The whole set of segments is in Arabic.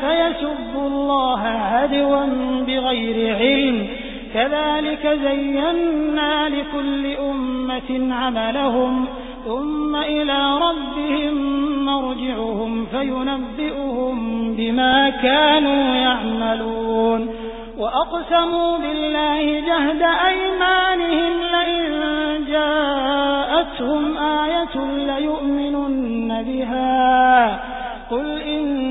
فيسبوا الله عدوا بغير علم. كذلك زينا لكل أمة عملهم ثم إلى ربهم مرجعهم فينبئهم بما كانوا يعملون. وأقسموا بالله جهد أيمانهم لئن جاءتهم آية ليؤمنن بها. قل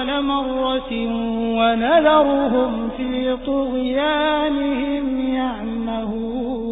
أول مرة ونذرهم في طغيانهم يعمهون.